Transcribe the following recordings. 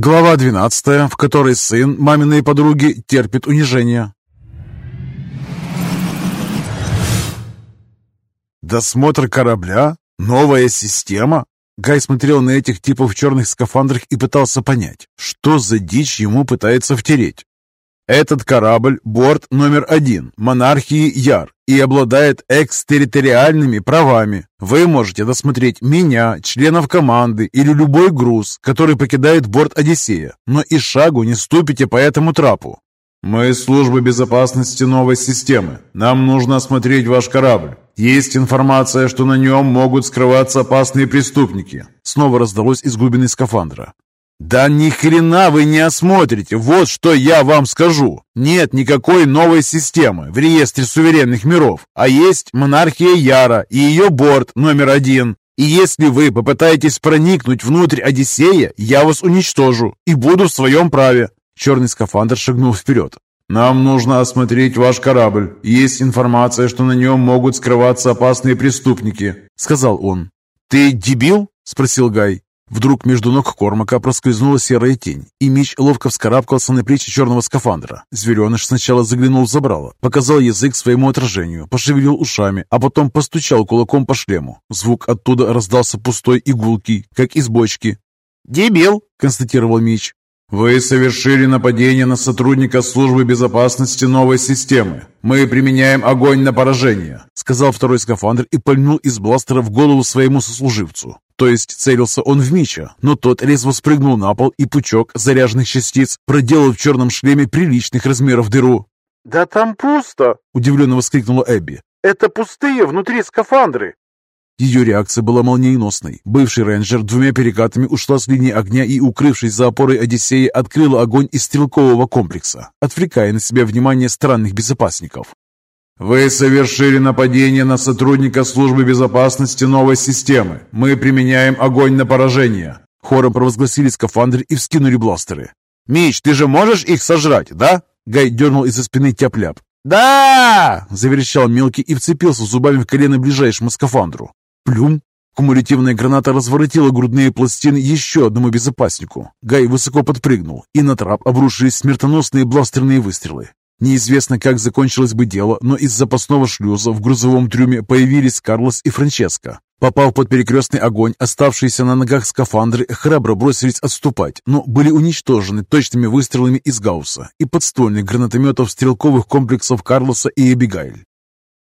Глава 12, в которой сын маминой подруги терпит унижение. Досмотр корабля? Новая система? Гай смотрел на этих типов в черных скафандрах и пытался понять, что за дичь ему пытается втереть. Этот корабль – борт номер один монархии Яр и обладает экстерриториальными правами. Вы можете досмотреть меня, членов команды или любой груз, который покидает борт Одиссея, но и шагу не ступите по этому трапу. «Мы из службы безопасности новой системы. Нам нужно осмотреть ваш корабль. Есть информация, что на нем могут скрываться опасные преступники». Снова раздалось из глубины скафандра. «Да ни хрена вы не осмотрите! Вот что я вам скажу! Нет никакой новой системы в реестре суверенных миров, а есть монархия Яра и ее борт номер один. И если вы попытаетесь проникнуть внутрь Одиссея, я вас уничтожу и буду в своем праве!» Черный скафандр шагнул вперед. «Нам нужно осмотреть ваш корабль. Есть информация, что на нем могут скрываться опасные преступники», — сказал он. «Ты дебил?» — спросил Гай. Вдруг между ног Кормака проскользнула серая тень, и меч ловко вскарабкался на плечи черного скафандра. Звереныш сначала заглянул в забрало, показал язык своему отражению, пошевелил ушами, а потом постучал кулаком по шлему. Звук оттуда раздался пустой и гулкий, как из бочки. «Дебил!» — констатировал меч. «Вы совершили нападение на сотрудника службы безопасности новой системы. Мы применяем огонь на поражение», — сказал второй скафандр и пальнул из бластера в голову своему сослуживцу. То есть целился он в Мича, но тот резво спрыгнул на пол, и пучок заряженных частиц проделал в черном шлеме приличных размеров дыру. «Да там пусто!» — удивленно воскликнула Эбби. «Это пустые внутри скафандры!» Ее реакция была молниеносной. Бывший рейнджер двумя перекатами ушла с линии огня и, укрывшись за опорой Одиссея, открыла огонь из стрелкового комплекса, отвлекая на себя внимание странных безопасников. «Вы совершили нападение на сотрудника службы безопасности новой системы. Мы применяем огонь на поражение!» Хором провозгласили скафандры и вскинули бластеры. «Мич, ты же можешь их сожрать, да?» Гай дернул из-за спины тяп-ляп. «Да!» – заверещал мелкий и вцепился зубами в колено ближайшему скафандру. Плюм! Кумулятивная граната разворотила грудные пластины еще одному безопаснику. Гай высоко подпрыгнул, и на трап обрушились смертоносные бластерные выстрелы. Неизвестно, как закончилось бы дело, но из запасного шлюза в грузовом трюме появились Карлос и Франческо. Попав под перекрестный огонь, оставшиеся на ногах скафандры храбро бросились отступать, но были уничтожены точными выстрелами из Гаусса и подствольных гранатометов стрелковых комплексов Карлоса и Эбигайль.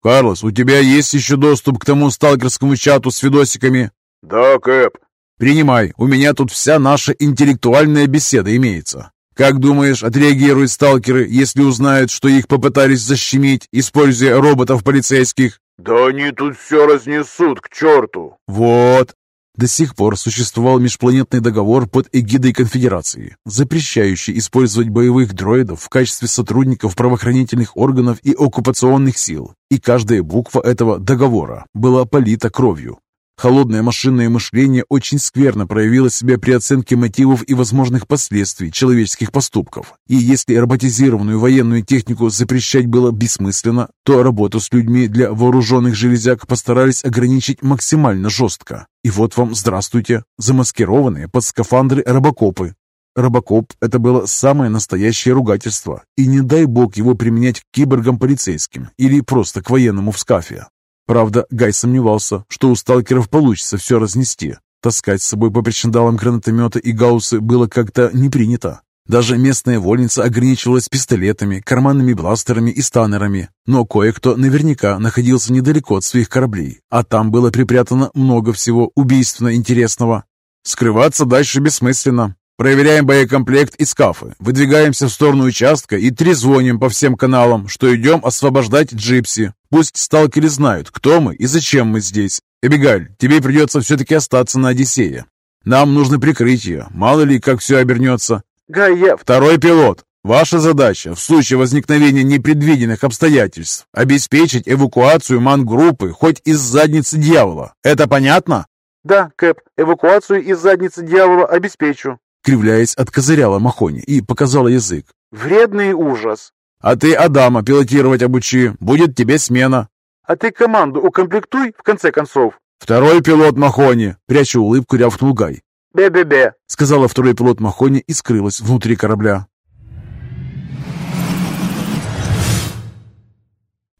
«Карлос, у тебя есть еще доступ к тому сталкерскому чату с видосиками?» «Да, Кэп». «Принимай, у меня тут вся наша интеллектуальная беседа имеется. Как думаешь, отреагируют сталкеры, если узнают, что их попытались защемить, используя роботов полицейских?» «Да они тут все разнесут к черту!» «Вот, до сих пор существовал межпланетный договор под эгидой Конфедерации, запрещающий использовать боевых дроидов в качестве сотрудников правоохранительных органов и оккупационных сил, и каждая буква этого договора была полита кровью. Холодное машинное мышление очень скверно проявило себя при оценке мотивов и возможных последствий человеческих поступков. И если роботизированную военную технику запрещать было бессмысленно, то работу с людьми для вооруженных железяк постарались ограничить максимально жестко. И вот вам здравствуйте, замаскированные под скафандры робокопы. Робокоп – это было самое настоящее ругательство, и не дай бог его применять к киборгам-полицейским или просто к военному в скафе. Правда, Гай сомневался, что у сталкеров получится все разнести. Таскать с собой по причиндалам гранатомета и гауссы было как-то не принято. Даже местная вольница ограничивалась пистолетами, карманными бластерами и станерами. Но кое-кто наверняка находился недалеко от своих кораблей, а там было припрятано много всего убийственно интересного. Скрываться дальше бессмысленно. Проверяем боекомплект и скафы, выдвигаемся в сторону участка и трезвоним по всем каналам, что идем освобождать джипси. Пусть сталкеры знают, кто мы и зачем мы здесь. Эбигаль, тебе придется все-таки остаться на Одиссее. Нам нужно прикрытие, мало ли как все обернется. Гай, я... Второй пилот. Ваша задача в случае возникновения непредвиденных обстоятельств обеспечить эвакуацию ман-группы хоть из задницы дьявола. Это понятно? Да, Кэп, эвакуацию из задницы дьявола обеспечу. Кривляясь, откозыряла Махони и показала язык. Вредный ужас. А ты Адама пилотировать обучи, будет тебе смена. А ты команду укомплектуй, в конце концов. Второй пилот Махони, пряча улыбку, рявкнул Гай. «Бе-бе-бе», — сказала второй пилот Махони и скрылась внутри корабля.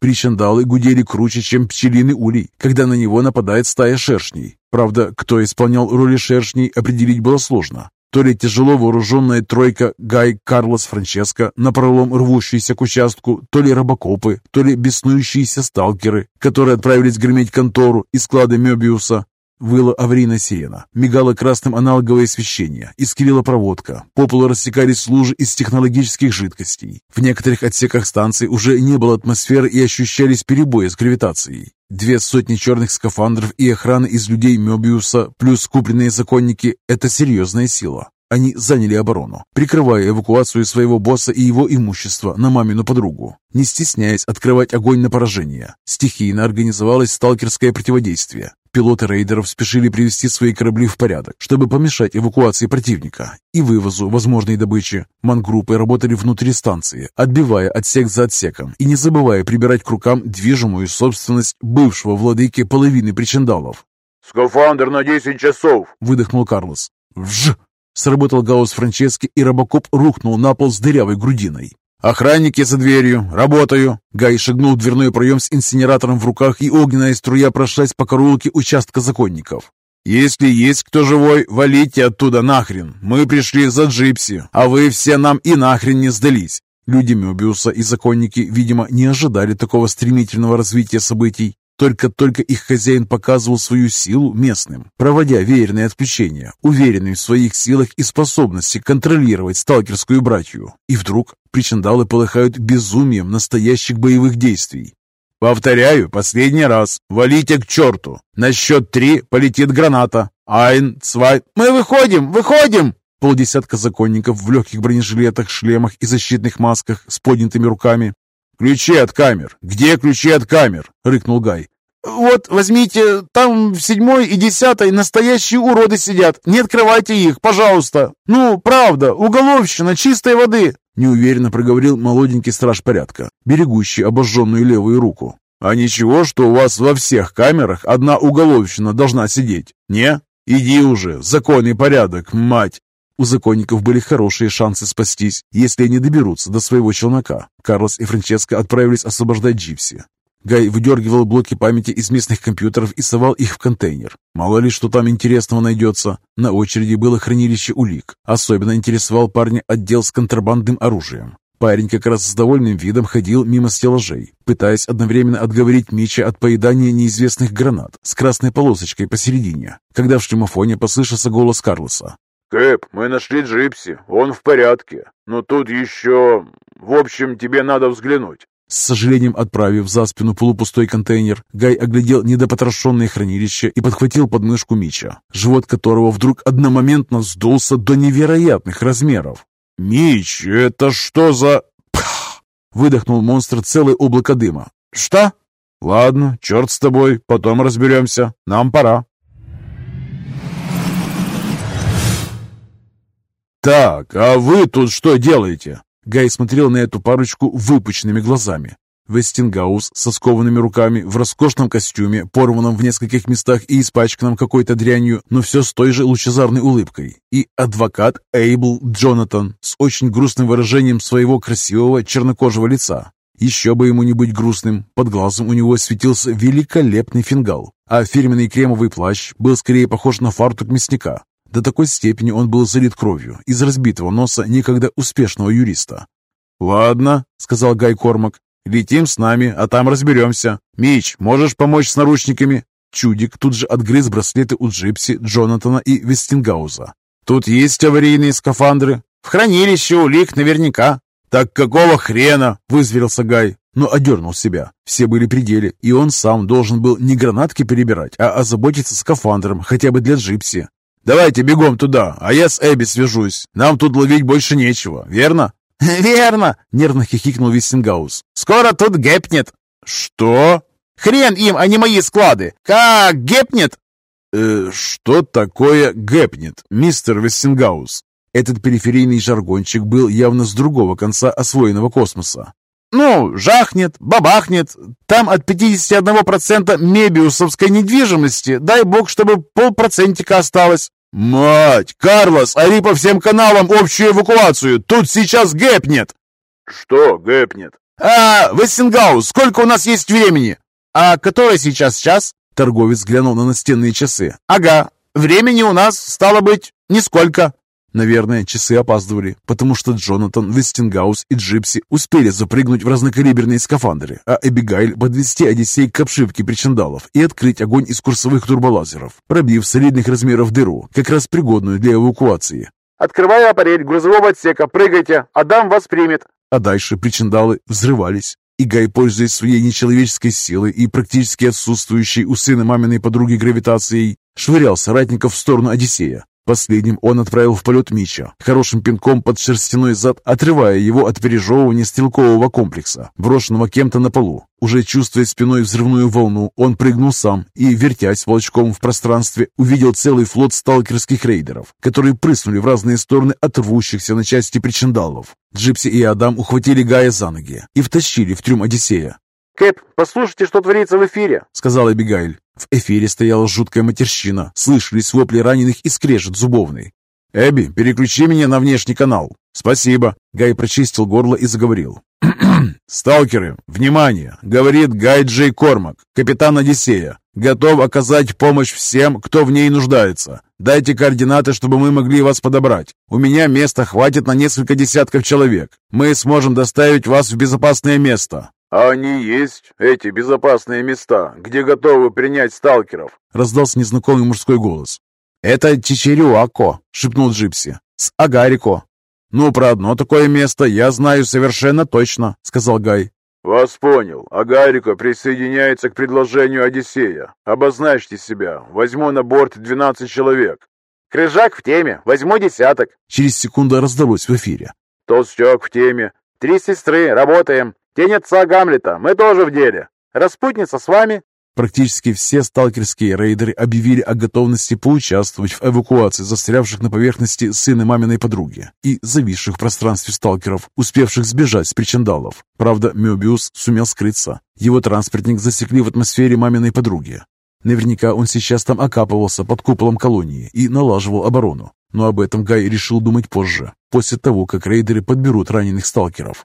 Причандалы гудели круче, чем пчелиный улей, когда на него нападает стая шершней. Правда, кто исполнял роли шершней, определить было сложно. То ли тяжело вооруженная тройка Гай, Карлос, Франческо, напролом рвущиеся к участку, то ли робокопы, то ли беснующиеся сталкеры, которые отправились греметь контору и склады Мебиуса. Выла аварийная сирена, мигало красным аналоговое освещение, искрила проводка, по полу рассекались лужи из технологических жидкостей. В некоторых отсеках станции уже не было атмосферы и ощущались перебои с гравитацией. Две сотни черных скафандров и охраны из людей Мебиуса плюс купленные законники – это серьезная сила. Они заняли оборону, прикрывая эвакуацию своего босса и его имущества на мамину подругу, не стесняясь открывать огонь на поражение. Стихийно организовалось сталкерское противодействие. Пилоты рейдеров спешили привести свои корабли в порядок, чтобы помешать эвакуации противника и вывозу возможной добычи. Мангруппы работали внутри станции, отбивая отсек за отсеком и не забывая прибирать к рукам движимую собственность бывшего владыки половины причиндалов. «Скафандр на 10 часов!» — выдохнул Карлос. «Вж!» — сработал гаусс Франчески, и робокоп рухнул на пол с дырявой грудиной. «Охранники за дверью! Работаю!» Гай шагнул в дверной проем с инсинератором в руках, и огненная струя прошлась по караулке участка законников. «Если есть кто живой, валите оттуда нахрен! Мы пришли за Джипси, а вы все нам и нахрен не сдались!» Люди Мебиуса и законники, видимо, не ожидали такого стремительного развития событий. Только-только их хозяин показывал свою силу местным, проводя веерные отключения, уверенный в своих силах и способности контролировать сталкерскую братью. И вдруг причиндалы полыхают безумием настоящих боевых действий. «Повторяю, последний раз. Валите к черту. На счет три полетит граната. Айн, цвай...» «Мы выходим! Выходим!» Полдесятка законников в легких бронежилетах, шлемах и защитных масках с поднятыми руками «Ключи от камер! Где ключи от камер?» — рыкнул Гай. «Вот, возьмите, там в седьмой и десятой настоящие уроды сидят. Не открывайте их, пожалуйста. Ну, правда, уголовщина чистой воды!» Неуверенно проговорил молоденький страж порядка, берегущий обожженную левую руку. «А ничего, что у вас во всех камерах одна уголовщина должна сидеть? Не? Иди уже, законный порядок, мать!» У законников были хорошие шансы спастись, если они доберутся до своего челнока. Карлос и Франческо отправились освобождать Джипси. Гай выдергивал блоки памяти из местных компьютеров и совал их в контейнер. Мало ли, что там интересного найдется. На очереди было хранилище улик. Особенно интересовал парня отдел с контрабандным оружием. Парень как раз с довольным видом ходил мимо стеллажей, пытаясь одновременно отговорить Мича от поедания неизвестных гранат с красной полосочкой посередине, когда в шлемофоне послышался голос Карлоса. «Кэп, мы нашли Джипси, он в порядке. Но тут еще... В общем, тебе надо взглянуть». С сожалением отправив за спину полупустой контейнер, Гай оглядел недопотрошенное хранилище и подхватил подмышку Мича, живот которого вдруг одномоментно сдулся до невероятных размеров. «Мич, это что за...» Пах! Выдохнул монстр целое облако дыма. «Что?» «Ладно, черт с тобой, потом разберемся. Нам пора». «Так, а вы тут что делаете?» Гай смотрел на эту парочку выпученными глазами. Вестингаус со скованными руками, в роскошном костюме, порванном в нескольких местах и испачканном какой-то дрянью, но все с той же лучезарной улыбкой. И адвокат Эйбл Джонатан с очень грустным выражением своего красивого чернокожего лица. Еще бы ему не быть грустным, под глазом у него светился великолепный фингал, а фирменный кремовый плащ был скорее похож на фартук мясника. До такой степени он был залит кровью из разбитого носа некогда успешного юриста. «Ладно», — сказал Гай Кормак, — «летим с нами, а там разберемся. Мич, можешь помочь с наручниками?» Чудик тут же отгрыз браслеты у Джипси, Джонатана и Вестингауза. «Тут есть аварийные скафандры?» «В хранилище улик наверняка». «Так какого хрена?» — вызверился Гай, но одернул себя. Все были при и он сам должен был не гранатки перебирать, а озаботиться скафандром хотя бы для Джипси. Давайте бегом туда, а я с Эбби свяжусь. Нам тут ловить больше нечего, верно?» «Верно!» — нервно хихикнул Виссенгаус. «Скоро тут гепнет!» «Что?» «Хрен им, а не мои склады! Как гепнет?» э, «Что такое гепнет, мистер Виссенгаус?» Этот периферийный жаргончик был явно с другого конца освоенного космоса. «Ну, жахнет, бабахнет. Там от 51% мебиусовской недвижимости, дай бог, чтобы полпроцентика осталось. «Мать! Карлос, ори по всем каналам общую эвакуацию! Тут сейчас гэпнет!» «Что гэпнет?» «А, Вестингаус, сколько у нас есть времени?» «А который сейчас час?» Торговец глянул на настенные часы. «Ага, времени у нас, стало быть, нисколько». Наверное, часы опаздывали, потому что Джонатан, Вестингаус и Джипси успели запрыгнуть в разнокалиберные скафандры, а Эбигайль подвести Одиссей к обшивке причиндалов и открыть огонь из курсовых турболазеров, пробив солидных размеров дыру, как раз пригодную для эвакуации. «Открываю аппарель грузового отсека, прыгайте, Адам вас примет!» А дальше причиндалы взрывались, и Гай, пользуясь своей нечеловеческой силой и практически отсутствующей у сына маминой подруги гравитацией, швырял соратников в сторону Одиссея. Последним он отправил в полет Мича, хорошим пинком под шерстяной зад, отрывая его от пережевывания стрелкового комплекса, брошенного кем-то на полу. Уже чувствуя спиной взрывную волну, он прыгнул сам и, вертясь волчком в пространстве, увидел целый флот сталкерских рейдеров, которые прыснули в разные стороны от рвущихся на части причиндалов. Джипси и Адам ухватили Гая за ноги и втащили в трюм Одиссея. «Кэп, послушайте, что творится в эфире», — сказала Эбигайль. В эфире стояла жуткая матерщина, слышались вопли раненых и скрежет зубовный. «Эбби, переключи меня на внешний канал». «Спасибо». Гай прочистил горло и заговорил. «Сталкеры, внимание!» — говорит Гай Джей Кормак, капитан Одиссея. «Готов оказать помощь всем, кто в ней нуждается. Дайте координаты, чтобы мы могли вас подобрать. У меня места хватит на несколько десятков человек. Мы сможем доставить вас в безопасное место. «А они есть, эти безопасные места, где готовы принять сталкеров?» Раздался незнакомый мужской голос. «Это Чичерюако», — шепнул Джипси. «С Агарико». «Ну, про одно такое место я знаю совершенно точно», — сказал Гай. «Вас понял. Агарико присоединяется к предложению Одиссея. Обозначьте себя. Возьму на борт 12 человек». «Крыжак в теме. Возьму десяток». Через секунду раздалось в эфире. «Толстяк в теме. Три сестры. Работаем. Тень отца Гамлета, мы тоже в деле. Распутница с вами?» Практически все сталкерские рейдеры объявили о готовности поучаствовать в эвакуации застрявших на поверхности сына маминой подруги и зависших в пространстве сталкеров, успевших сбежать с причиндалов. Правда, Мёбиус сумел скрыться. Его транспортник засекли в атмосфере маминой подруги. Наверняка он сейчас там окапывался под куполом колонии и налаживал оборону. Но об этом Гай решил думать позже, после того, как рейдеры подберут раненых сталкеров.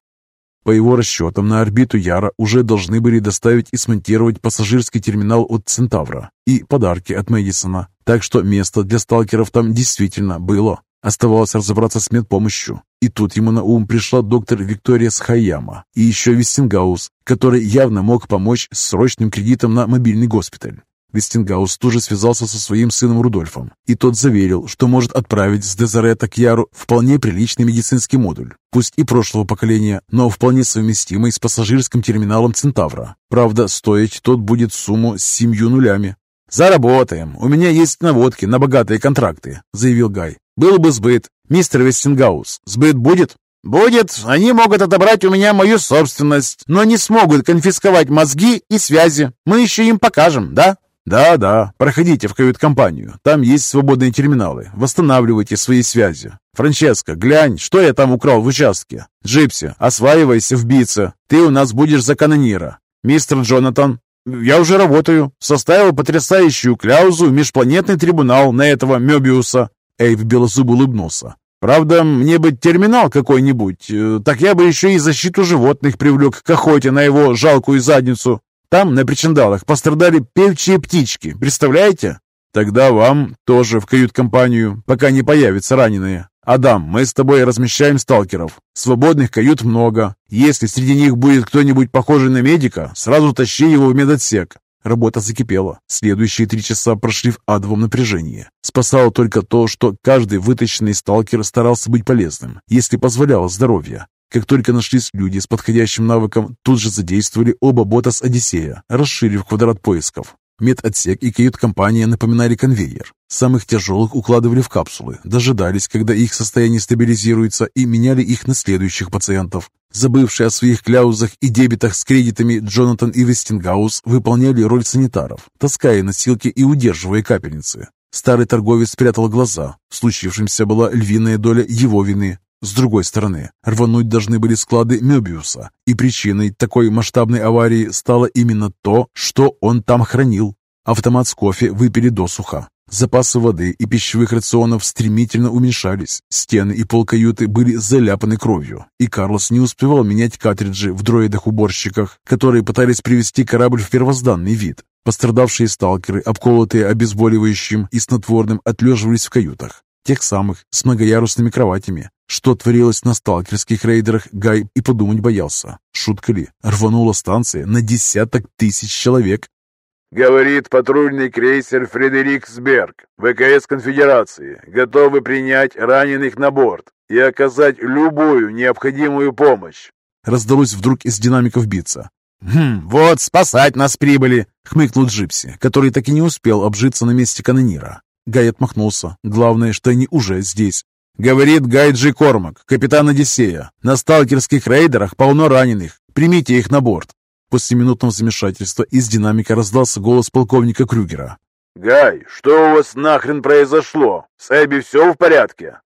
По его расчетам, на орбиту Яра уже должны были доставить и смонтировать пассажирский терминал от Центавра и подарки от Мэдисона, так что место для сталкеров там действительно было. Оставалось разобраться с медпомощью. И тут ему на ум пришла доктор Виктория Схайяма и еще Вестингаус, который явно мог помочь с срочным кредитом на мобильный госпиталь. Вестингаус тоже связался со своим сыном Рудольфом, и тот заверил, что может отправить с Дезарета к Яру вполне приличный медицинский модуль, пусть и прошлого поколения, но вполне совместимый с пассажирским терминалом Центавра. Правда, стоить тот будет сумму с семью нулями. «Заработаем. У меня есть наводки на богатые контракты», — заявил Гай. «Был бы сбыт. Мистер Вестингаус, сбыт будет?» «Будет. Они могут отобрать у меня мою собственность, но не смогут конфисковать мозги и связи. Мы еще им покажем, да?» «Да-да, проходите в кают-компанию. Там есть свободные терминалы. Восстанавливайте свои связи. Франческо, глянь, что я там украл в участке. Джипси, осваивайся в бице. Ты у нас будешь за канонира. Мистер Джонатан, я уже работаю. Составил потрясающую кляузу межпланетный трибунал на этого Мёбиуса». Эйв белозуб улыбнулся. «Правда, мне бы терминал какой-нибудь, э, так я бы еще и защиту животных привлек к охоте на его жалкую задницу. Там, на причиндалах, пострадали певчие птички, представляете? Тогда вам тоже в кают-компанию, пока не появятся раненые. Адам, мы с тобой размещаем сталкеров. Свободных кают много. Если среди них будет кто-нибудь похожий на медика, сразу тащи его в медотсек. Работа закипела. Следующие три часа прошли в адовом напряжении. Спасало только то, что каждый вытащенный сталкер старался быть полезным, если позволяло здоровье. Как только нашлись люди с подходящим навыком, тут же задействовали оба бота с Одиссея, расширив квадрат поисков. Медотсек и кают-компания напоминали конвейер. Самых тяжелых укладывали в капсулы, дожидались, когда их состояние стабилизируется, и меняли их на следующих пациентов. Забывшие о своих кляузах и дебетах с кредитами, Джонатан и Вестингаус выполняли роль санитаров, таская носилки и удерживая капельницы. Старый торговец спрятал глаза. В случившемся была львиная доля его вины. С другой стороны, рвануть должны были склады Мёбиуса, и причиной такой масштабной аварии стало именно то, что он там хранил. Автомат с кофе выпили досуха. Запасы воды и пищевых рационов стремительно уменьшались. Стены и пол каюты были заляпаны кровью, и Карлос не успевал менять картриджи в дроидах-уборщиках, которые пытались привести корабль в первозданный вид. Пострадавшие сталкеры, обколотые обезболивающим и снотворным, отлеживались в каютах, тех самых с многоярусными кроватями. Что творилось на сталкерских рейдерах, Гай и подумать боялся. Шутка ли? Рванула станция на десяток тысяч человек. Говорит патрульный крейсер Фредериксберг, ВКС Конфедерации, готовы принять раненых на борт и оказать любую необходимую помощь. Раздалось вдруг из динамиков биться. «Хм, вот, спасать нас прибыли!» — хмыкнул Джипси, который так и не успел обжиться на месте канонира. Гай отмахнулся. Главное, что они уже здесь. Говорит Гай Джи Кормак, капитан Одиссея. На сталкерских рейдерах полно раненых. Примите их на борт. После минутного замешательства из динамика раздался голос полковника Крюгера. «Гай, что у вас нахрен произошло? С Эбби все в порядке?»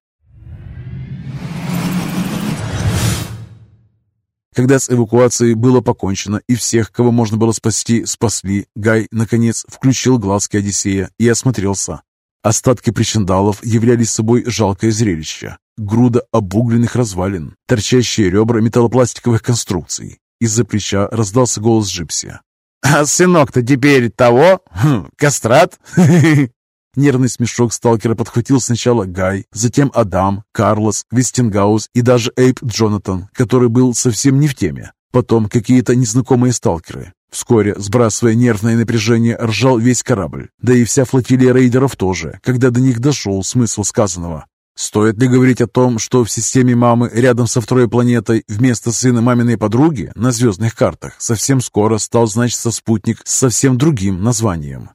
Когда с эвакуацией было покончено и всех, кого можно было спасти, спасли, Гай, наконец, включил глазки Одиссея и осмотрелся. Остатки причиндалов являли собой жалкое зрелище. Груда обугленных развалин, торчащие ребра металлопластиковых конструкций, из-за плеча раздался голос Джипси. «А сынок-то теперь того? Хм, кастрат?» Нервный смешок сталкера подхватил сначала Гай, затем Адам, Карлос, Вестингаус и даже Эйп Джонатан, который был совсем не в теме. Потом какие-то незнакомые сталкеры. Вскоре, сбрасывая нервное напряжение, ржал весь корабль. Да и вся флотилия рейдеров тоже, когда до них дошел смысл сказанного. Стоит ли говорить о том, что в системе мамы рядом со второй планетой вместо сына маминой подруги на звездных картах совсем скоро стал значиться спутник с совсем другим названием?